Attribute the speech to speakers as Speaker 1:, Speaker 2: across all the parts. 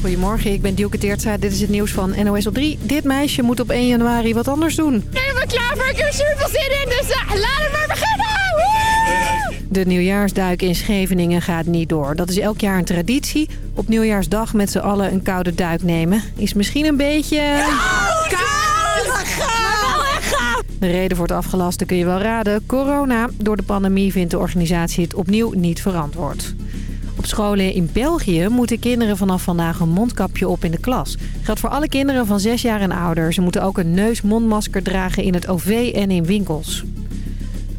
Speaker 1: Goedemorgen, ik ben Dielke Teertza. Dit is het nieuws van NOS op 3. Dit meisje moet op 1 januari wat anders doen.
Speaker 2: Ik ben klaar voor, ik heb er super zin in, dus uh, laten we maar beginnen! Woe!
Speaker 1: De nieuwjaarsduik in Scheveningen gaat niet door. Dat is elk jaar een traditie. Op nieuwjaarsdag met z'n allen een koude duik nemen. Is misschien een beetje... De reden voor het afgelasten kun je wel raden. Corona. Door de pandemie vindt de organisatie het opnieuw niet verantwoord. Scholen in België moeten kinderen vanaf vandaag een mondkapje op in de klas. Geldt voor alle kinderen van 6 jaar en ouder. Ze moeten ook een neusmondmasker dragen in het OV en in winkels.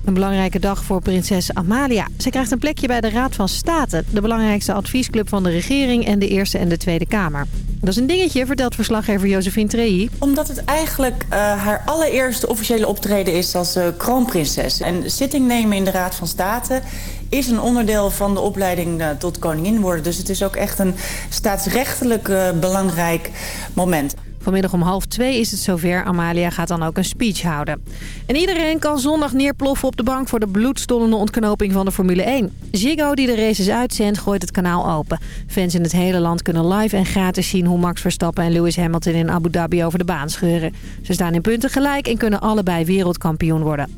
Speaker 1: Een belangrijke dag voor prinses Amalia. Ze krijgt een plekje bij de Raad van State. De belangrijkste adviesclub van de regering en de Eerste en de Tweede Kamer. Dat is een dingetje, vertelt verslaggever Josephine Trehi.
Speaker 3: Omdat het eigenlijk uh, haar allereerste officiële optreden is als uh, kroonprinses. En zitting nemen in de Raad van State is een onderdeel van de opleiding uh, tot koningin worden. Dus het is ook echt een staatsrechtelijk belangrijk moment.
Speaker 1: Vanmiddag om half twee is het zover. Amalia gaat dan ook een speech houden. En iedereen kan zondag neerploffen op de bank voor de bloedstollende ontknoping van de Formule 1. Ziggo, die de races uitzendt, gooit het kanaal open. Fans in het hele land kunnen live en gratis zien hoe Max Verstappen en Lewis Hamilton in Abu Dhabi over de baan scheuren. Ze staan in punten gelijk en kunnen allebei wereldkampioen worden.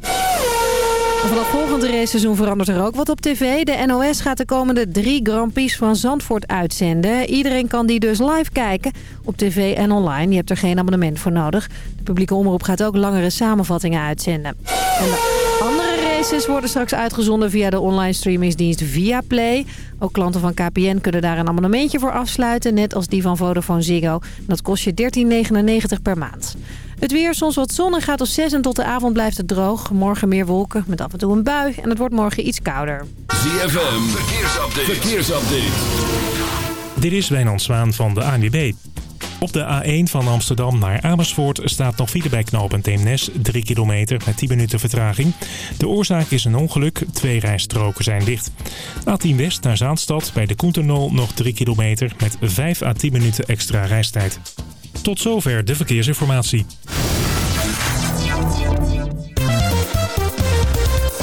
Speaker 1: Vanaf volgend raceseizoen verandert er ook wat op tv. De NOS gaat de komende drie Grand Prix van Zandvoort uitzenden. Iedereen kan die dus live kijken op tv en online. Je hebt er geen abonnement voor nodig. De publieke omroep gaat ook langere samenvattingen uitzenden. Races worden straks uitgezonden via de online streamingsdienst Viaplay. Ook klanten van KPN kunnen daar een abonnementje voor afsluiten, net als die van Vodafone Ziggo. Dat kost je 13,99 per maand. Het weer, soms wat zon gaat op 6 en tot de avond blijft het droog. Morgen meer wolken met af en toe een bui en het wordt morgen iets kouder.
Speaker 4: ZFM, verkeersupdate. verkeersupdate.
Speaker 5: Dit is Wijnand Zwaan van de ANWB. Op de A1 van Amsterdam naar Amersfoort staat nog file bij knooppunt Eemnes. 3 kilometer met 10 minuten vertraging. De oorzaak is een ongeluk. Twee rijstroken zijn dicht. A10 West naar Zaanstad bij de Koentenol nog 3 kilometer met 5 à 10 minuten extra reistijd. Tot zover de verkeersinformatie.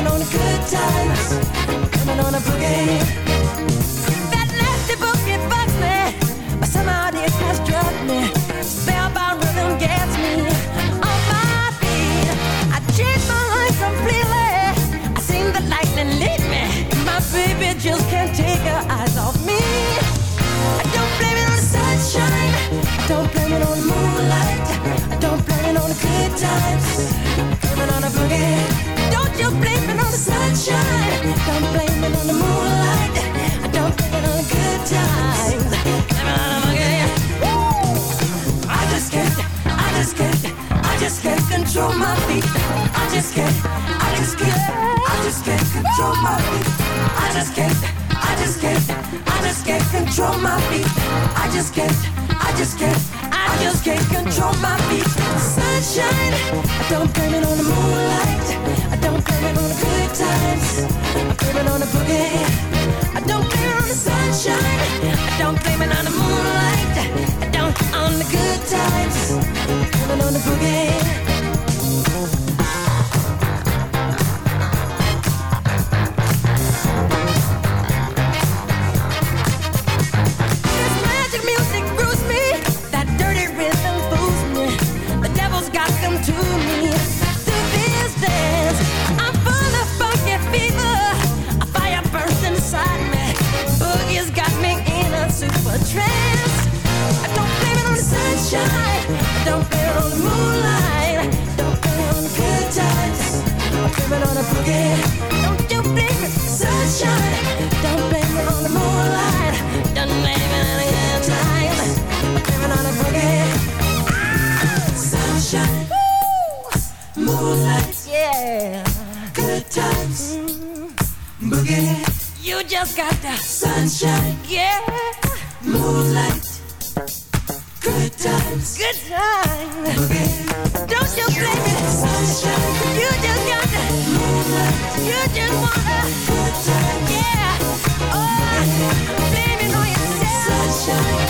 Speaker 6: coming on the good times, coming on a boogie. That nasty boogie bugs me, but somehow it has drugged me. Spellbound rhythm gets me on my feet. I change my life completely. I seen the lightning lead me. My baby just can't take her eyes off me. I don't blame it on the sunshine. I don't blame it on the moonlight. I don't blame it on the good times. Coming on a boogie. You're blaming on the sunshine. Don't blame it on the moonlight. Don't blame it on the good times. I just can't, I just can't, I just can't control my feet. I just can't, I just can't, I just can't control my feet. I just can't, I just can't, I just can't control my feet. I just can't, I just can't. I just can't control my feet. Sunshine, don't blame it on the moonlight don't blame it on the good times. I blame it on the boogie. I don't blame it
Speaker 7: on the sunshine. I don't blame it on the moonlight. I don't on the good times. Blame it on the boogie. just got that sunshine. Yeah. Moonlight. Good times. Good times. Don't you blame me. Sunshine. You just got the moonlight. You just wanna. Good times. Yeah. Oh, blame it on yourself. Sunshine.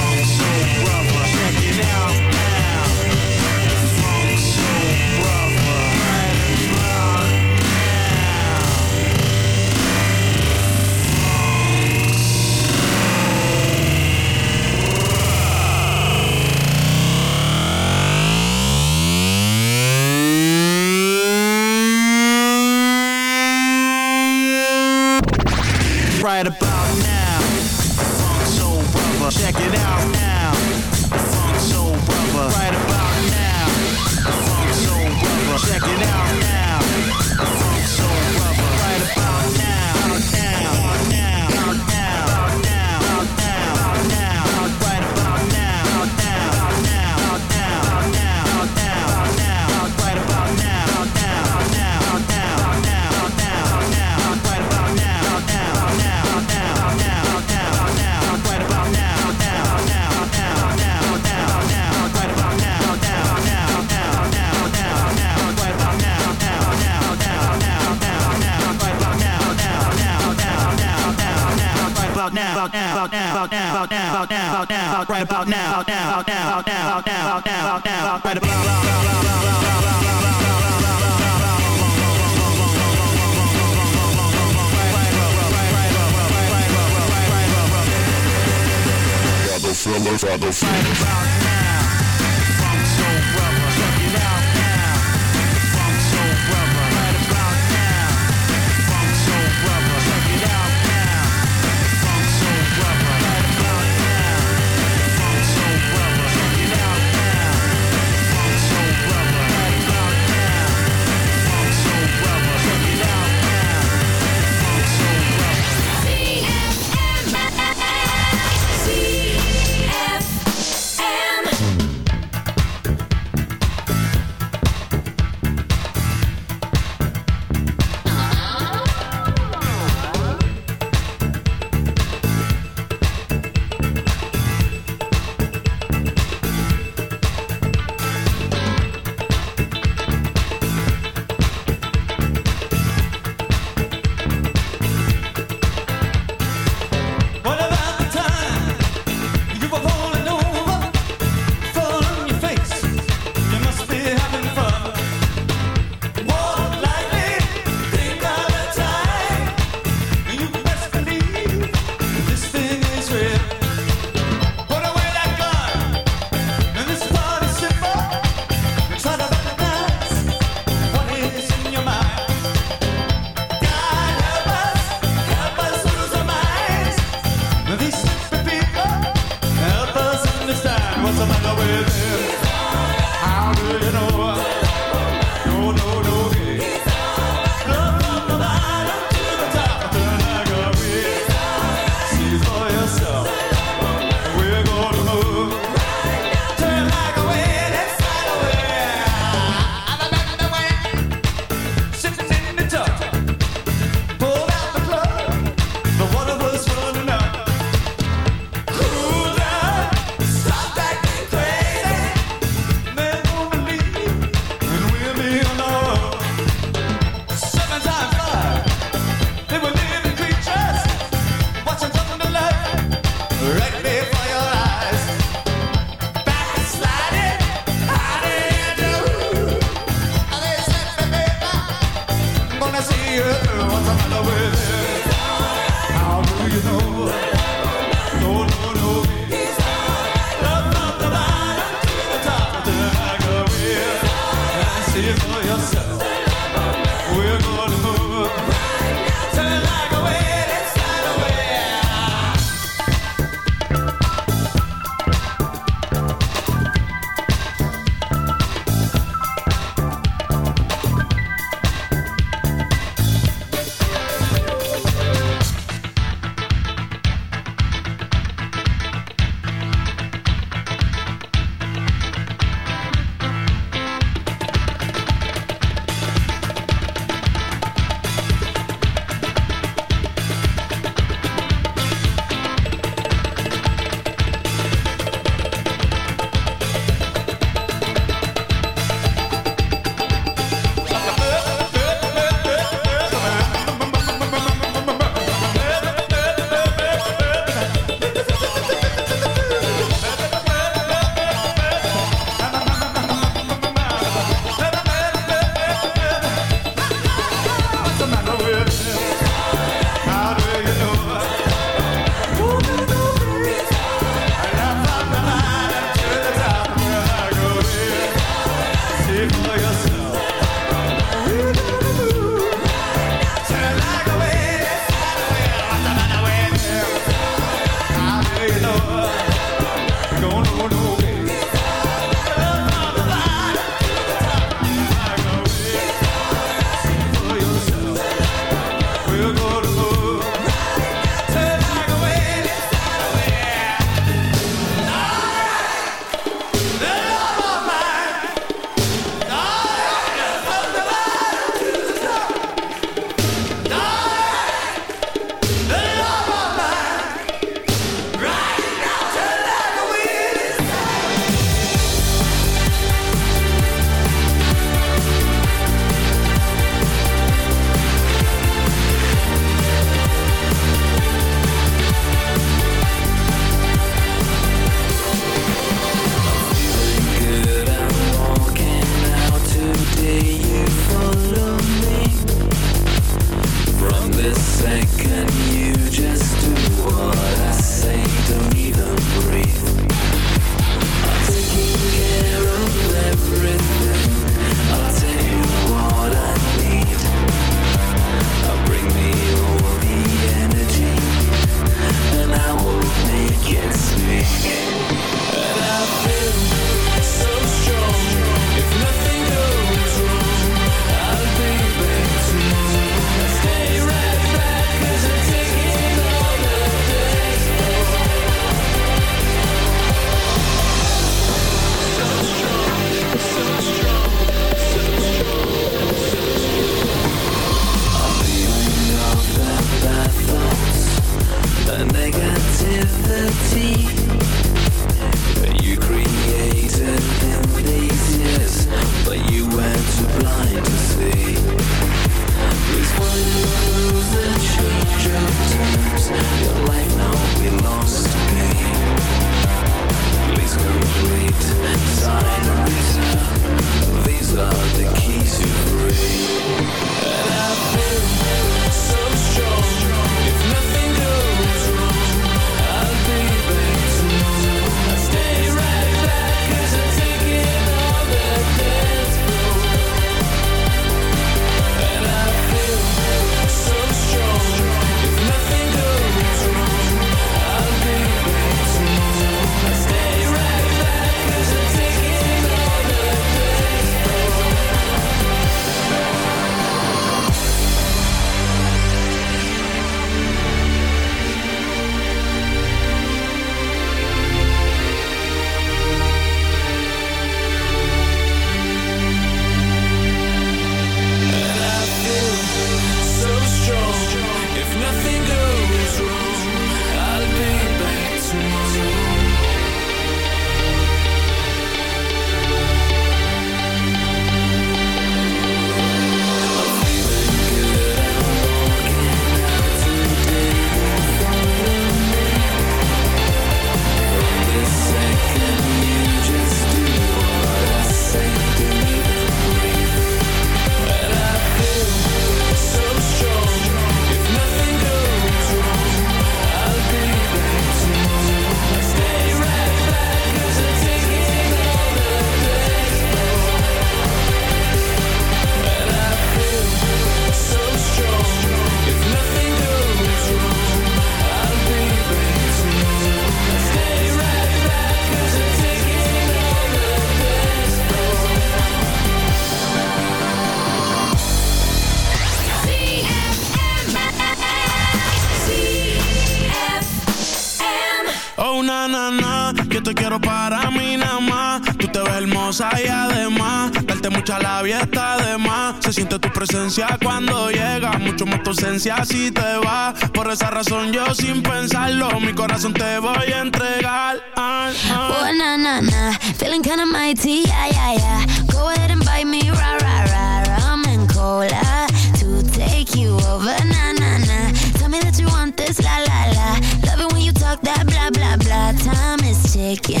Speaker 8: Cuando llega, mucho más tu ausencia si te va. Por esa razón yo sin pensarlo, mi corazón te voy a entregar. Ah, ah.
Speaker 9: Oh, na, na, na. Feeling kinda mighty, yeah, yeah, yeah. Go ahead and bite me, rah, rah, rah. Rum and cola to take you over, na, na, na. Tell me that you want this, la, la, la. Love it when you talk that blah, blah, blah. Time is ticking,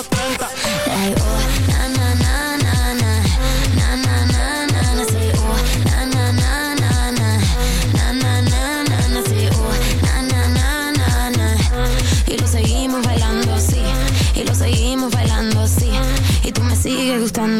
Speaker 9: otra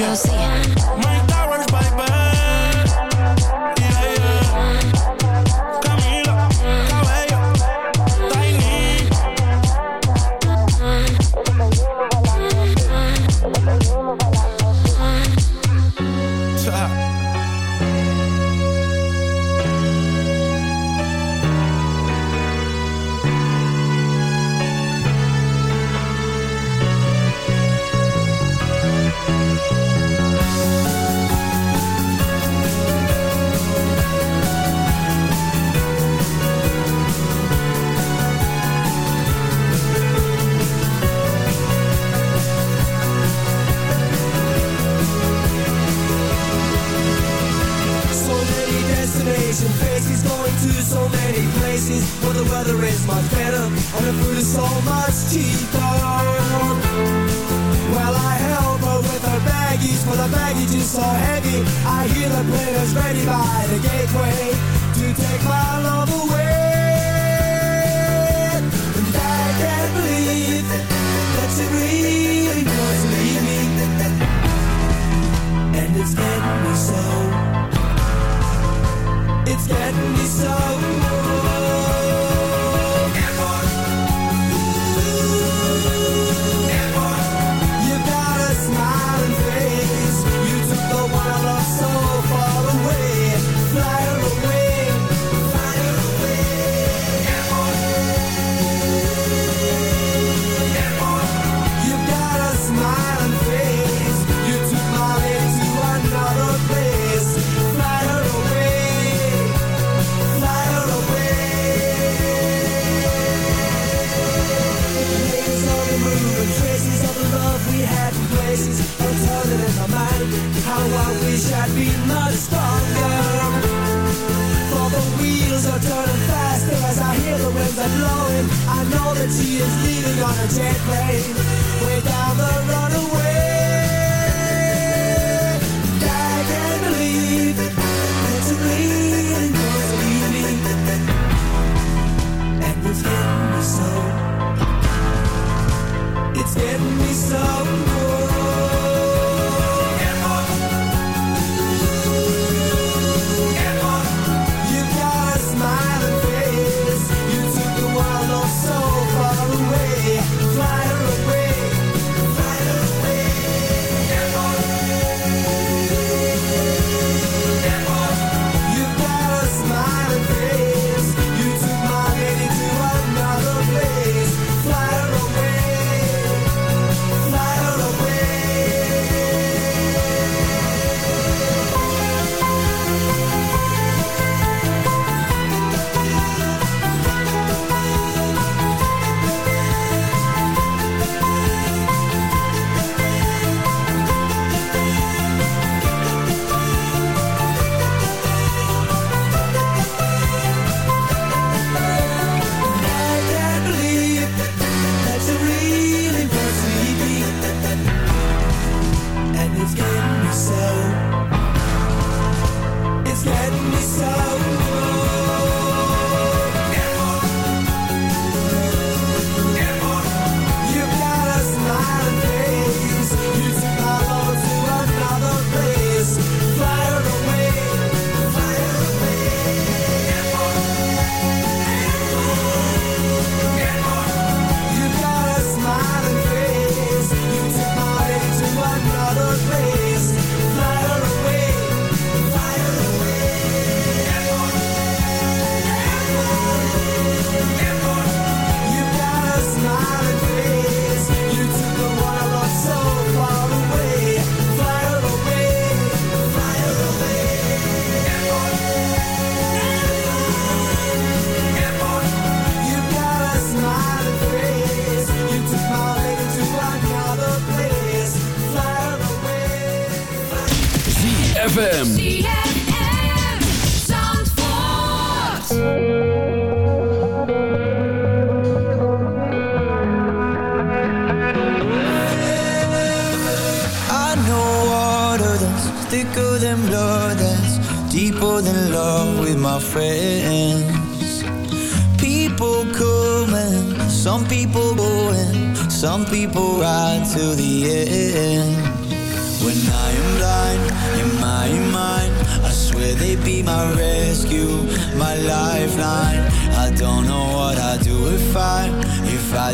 Speaker 10: You'll see.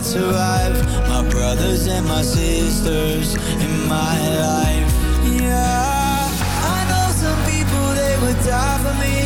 Speaker 10: Survive. My brothers and my sisters in my life. Yeah, I know some people, they would die for me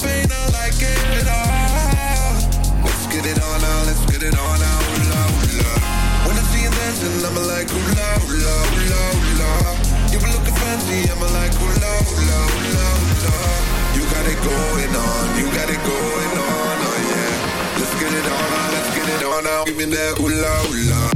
Speaker 11: Faint, I like it. Ah. Let's get it on now, let's get it on now. Ooh, la, ooh, la. When I see you dancing, I'm like, ooh, la, ooh, la, ooh, la, ooh, la. You were looking fancy, I'm like, ooh, la, ooh, la, ooh, la, ooh, la. You got it going on, you got it going on, oh yeah. Let's get it on now, let's get it on now. Give me that ooh, la,